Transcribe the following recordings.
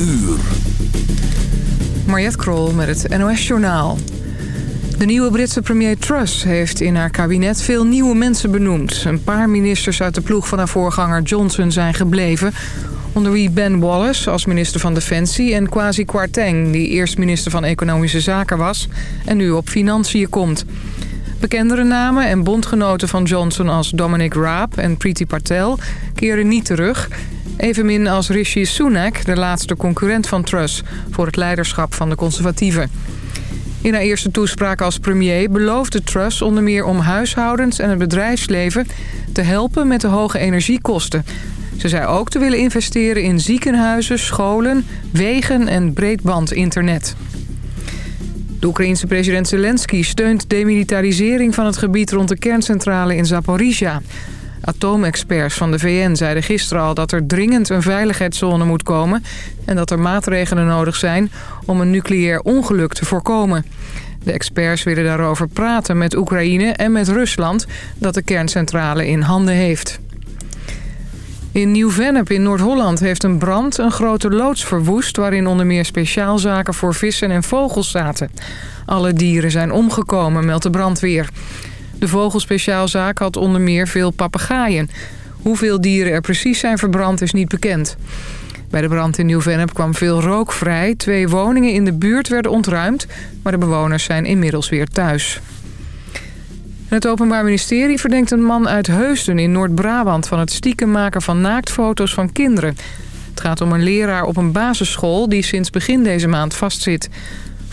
uur. Mariette met het NOS Journaal. De nieuwe Britse premier Truss heeft in haar kabinet veel nieuwe mensen benoemd. Een paar ministers uit de ploeg van haar voorganger Johnson zijn gebleven... onder wie Ben Wallace als minister van Defensie... en Kwasi Kwarteng, die eerst minister van Economische Zaken was... en nu op Financiën komt. Bekendere namen en bondgenoten van Johnson als Dominic Raab en Priti Patel... keren niet terug... Evenmin als Rishi Sunak, de laatste concurrent van Truss... voor het leiderschap van de conservatieven. In haar eerste toespraak als premier beloofde Truss onder meer om huishoudens en het bedrijfsleven te helpen met de hoge energiekosten. Ze zei ook te willen investeren in ziekenhuizen, scholen, wegen en breedbandinternet. De Oekraïense president Zelensky steunt demilitarisering van het gebied rond de kerncentrale in Zaporizhia. Atoomexperts van de VN zeiden gisteren al dat er dringend een veiligheidszone moet komen... en dat er maatregelen nodig zijn om een nucleair ongeluk te voorkomen. De experts willen daarover praten met Oekraïne en met Rusland... dat de kerncentrale in handen heeft. In Nieuw-Vennep in Noord-Holland heeft een brand een grote loods verwoest... waarin onder meer speciaalzaken voor vissen en vogels zaten. Alle dieren zijn omgekomen, meldt de brandweer. De vogelspeciaalzaak had onder meer veel papegaaien. Hoeveel dieren er precies zijn verbrand is niet bekend. Bij de brand in Nieuw-Vennep kwam veel rook vrij. Twee woningen in de buurt werden ontruimd, maar de bewoners zijn inmiddels weer thuis. Het Openbaar Ministerie verdenkt een man uit Heusden in Noord-Brabant... van het stiekem maken van naaktfoto's van kinderen. Het gaat om een leraar op een basisschool die sinds begin deze maand vastzit.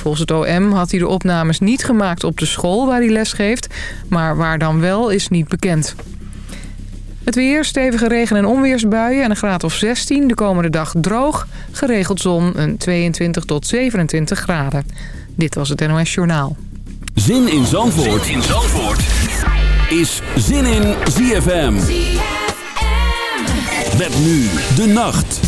Volgens het OM had hij de opnames niet gemaakt op de school waar hij lesgeeft... maar waar dan wel is niet bekend. Het weer, stevige regen- en onweersbuien en een graad of 16. De komende dag droog, geregeld zon, een 22 tot 27 graden. Dit was het NOS Journaal. Zin in Zandvoort, zin in Zandvoort. is Zin in ZFM. ZFM. Met nu de nacht.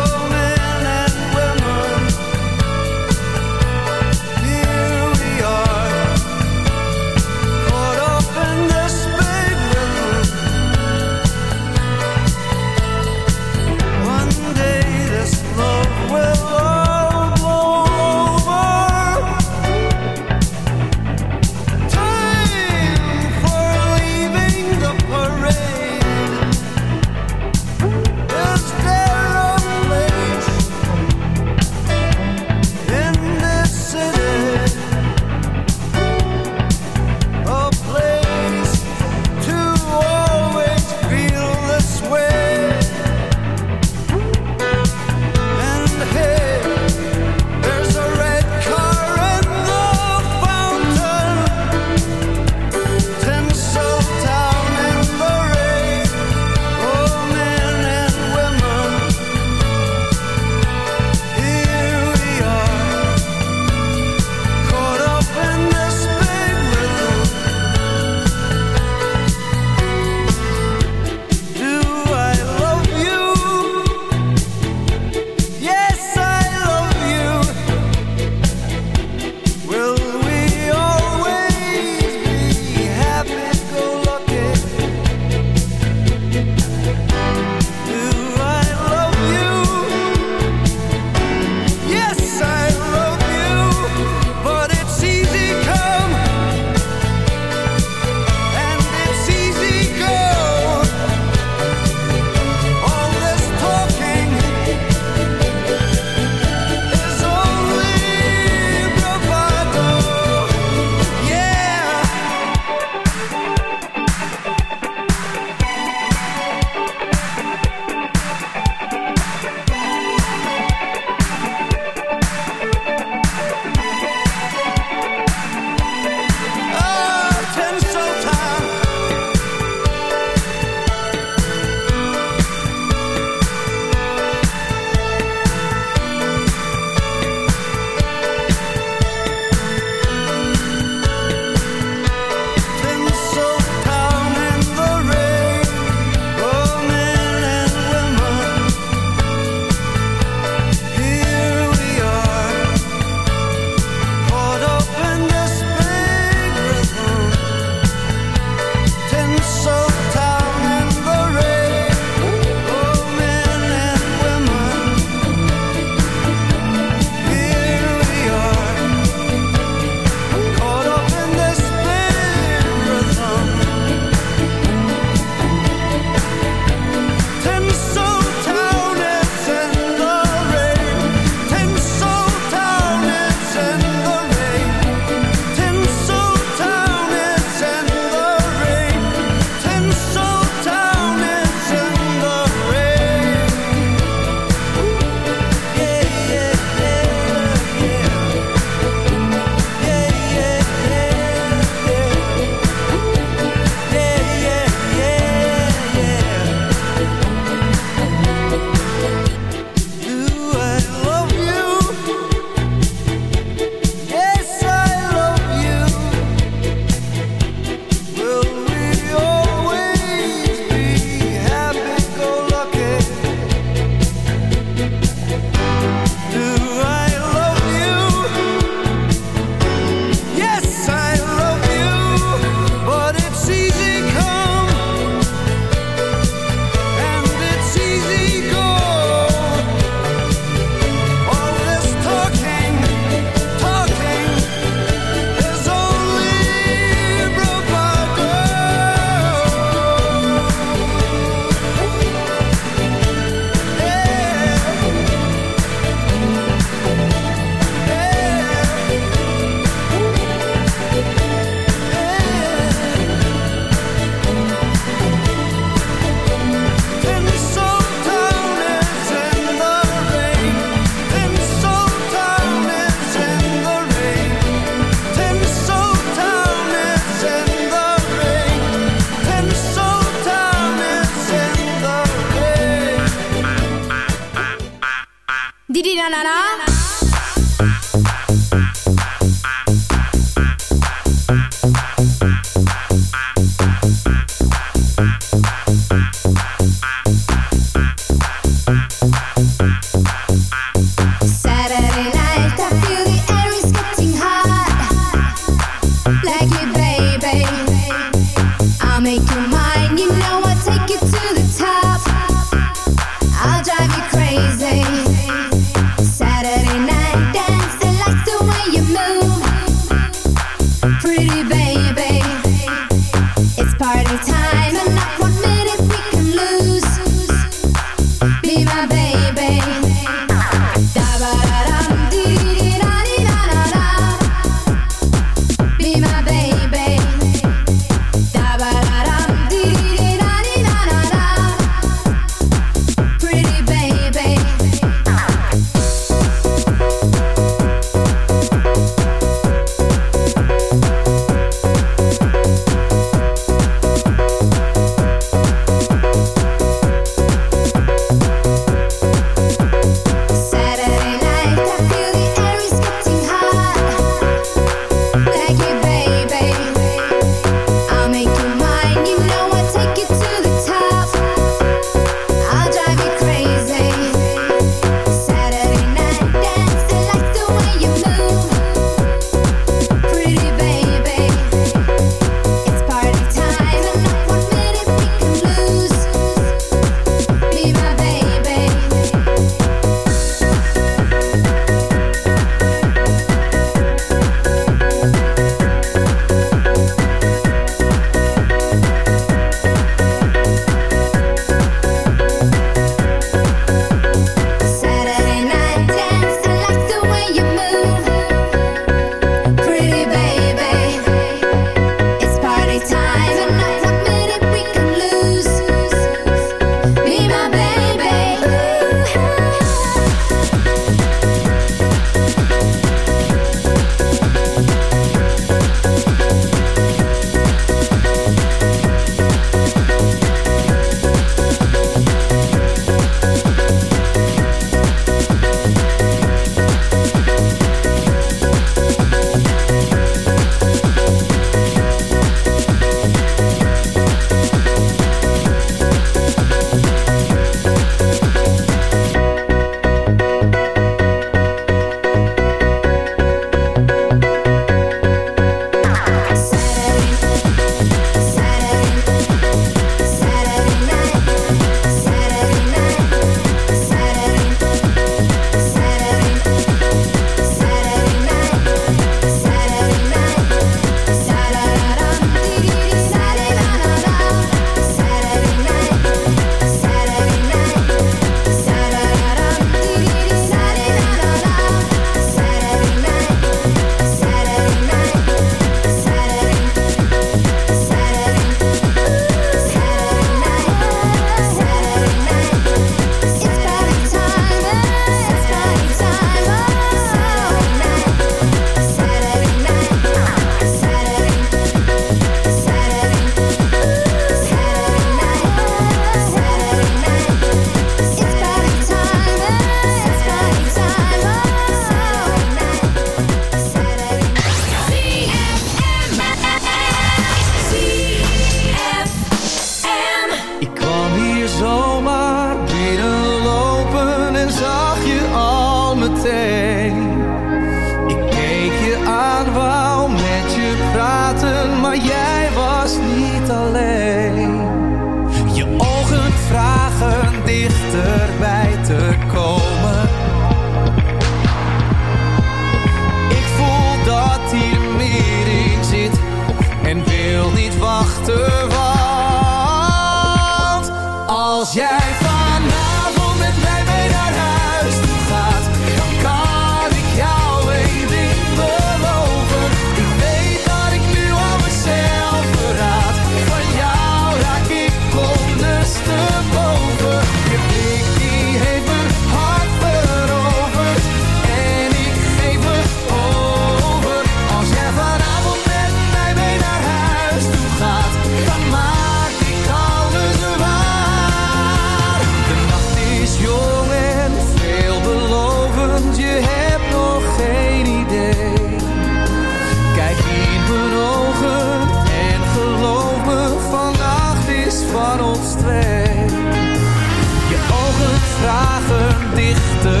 Je ogen vragen dichter.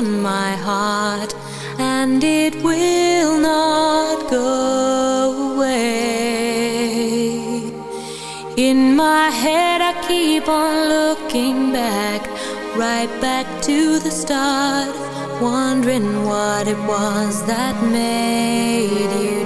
on my heart, and it will not go away. In my head, I keep on looking back, right back to the start, wondering what it was that made you.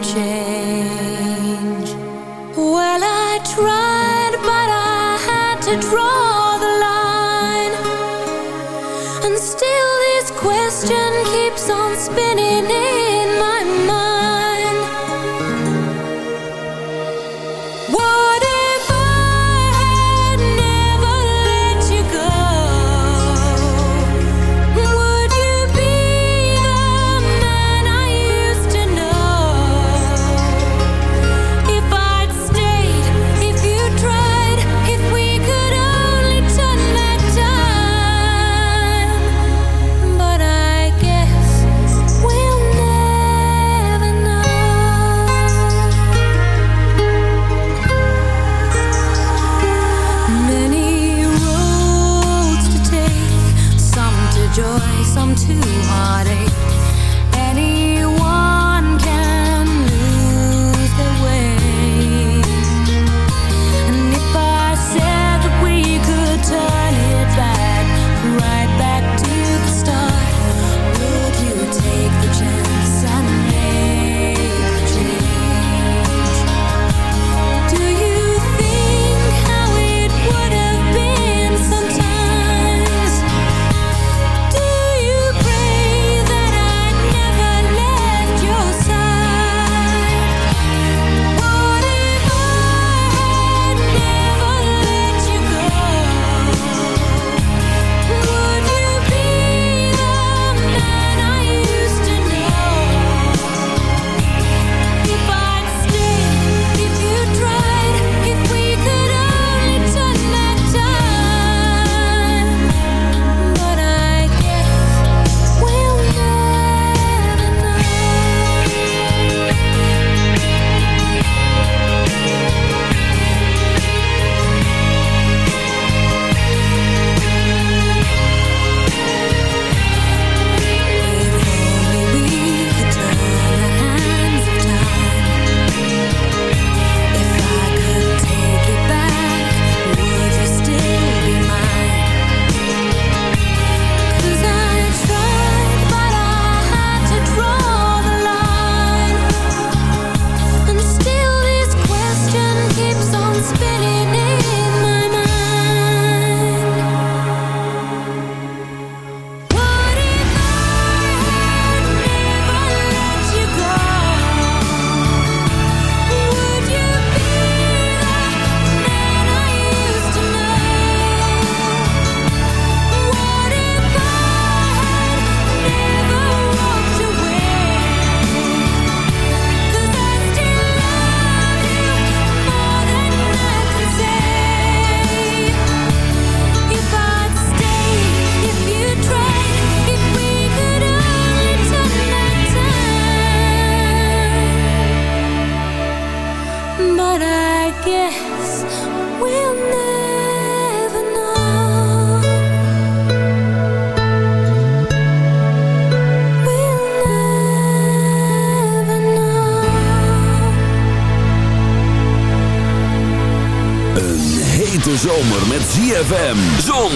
FM Zon,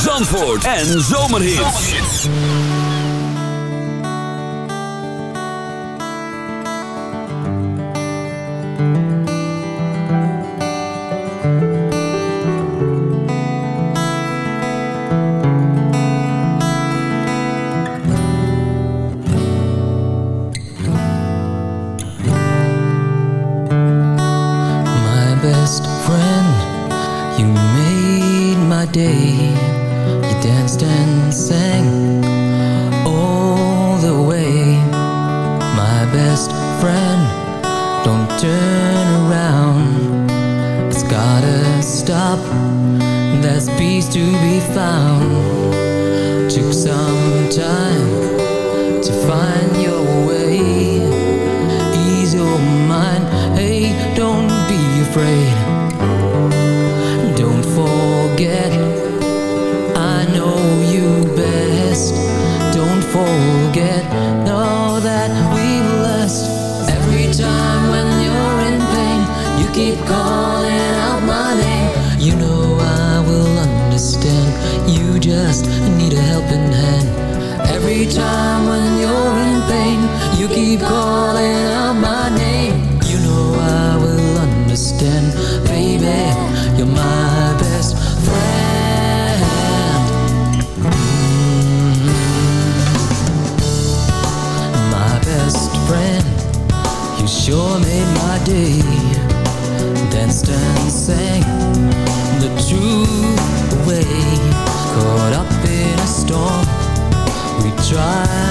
Zandvoort en Zomerhits. need a helping hand. Every time when you're in pain, you keep calling out my name. You know I will understand, baby. You're my best friend. Mm -hmm. My best friend, you sure made my day. Danced and sang try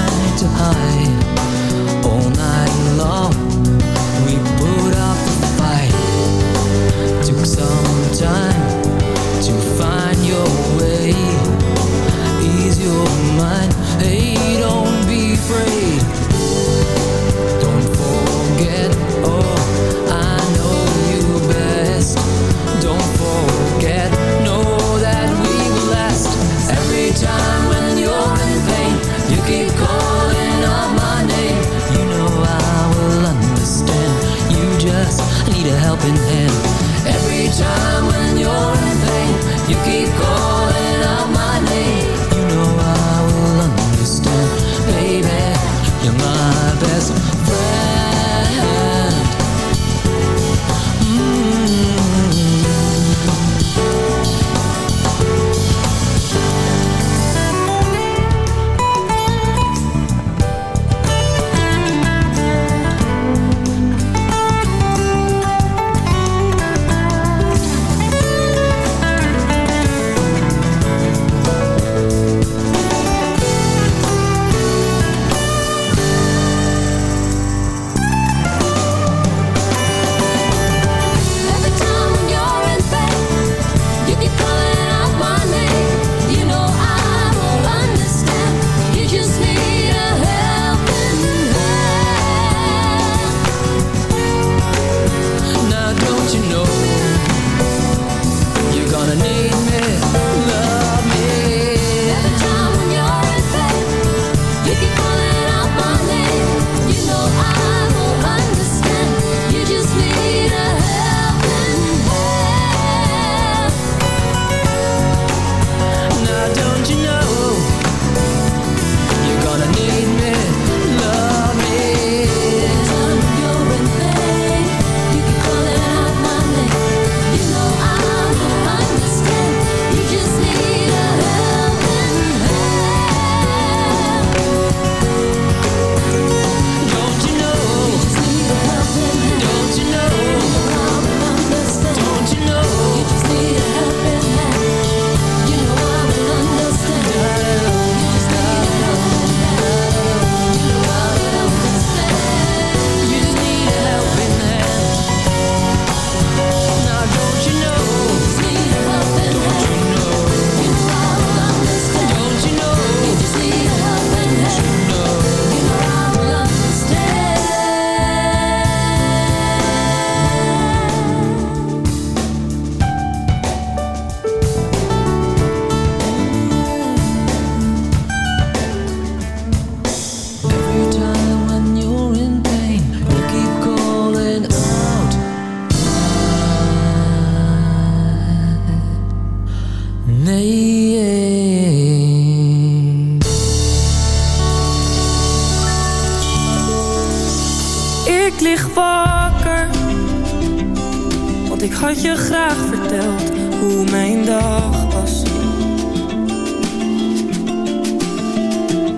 had je graag verteld hoe mijn dag was.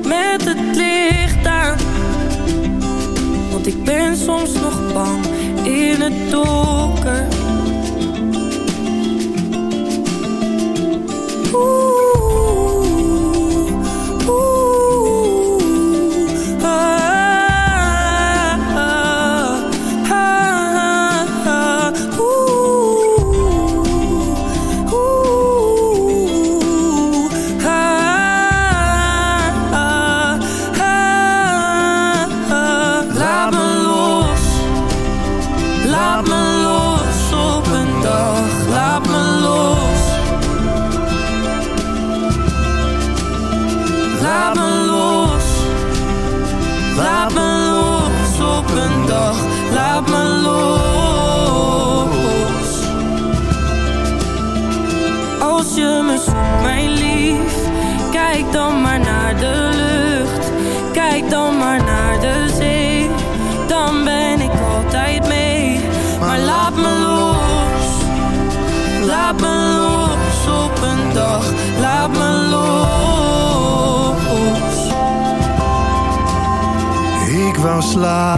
Met het licht aan, want ik ben soms nog bang in het donker. fly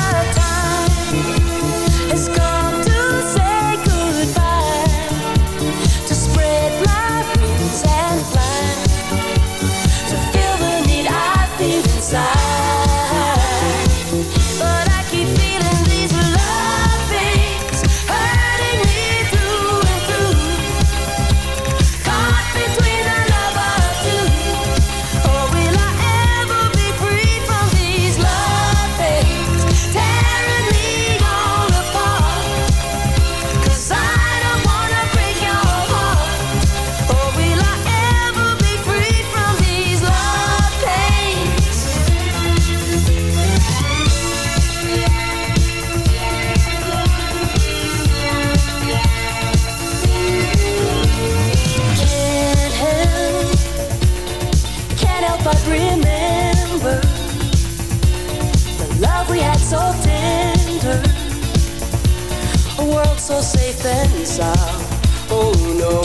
sound. Oh no,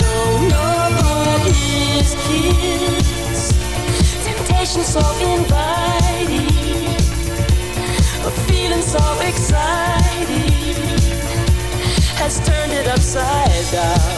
no, no, his kiss. Temptation so inviting, a feeling so exciting has turned it upside down.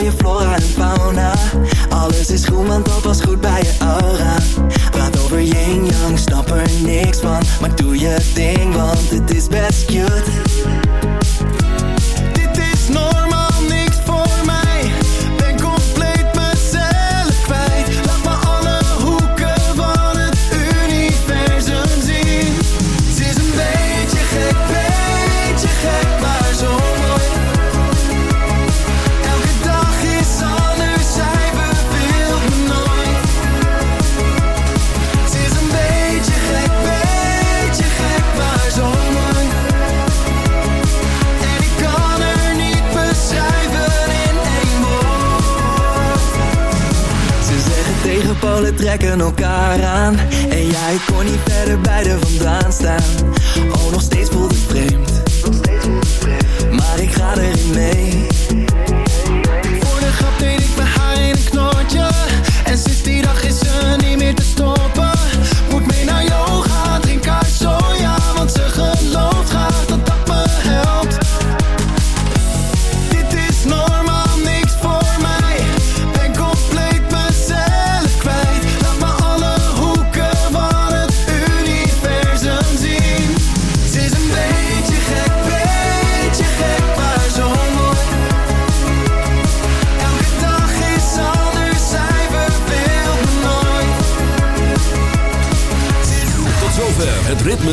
mooie flora en fauna. Alles is goed want dat was goed bij je aura. Praat over yin-yang, snap er niks van. Maar doe je ding, want het is best cute. elkaar aan. En jij kon niet verder bij de vandaan staan. Oh, nog steeds voelt het vreemd. Maar ik ga erin mee.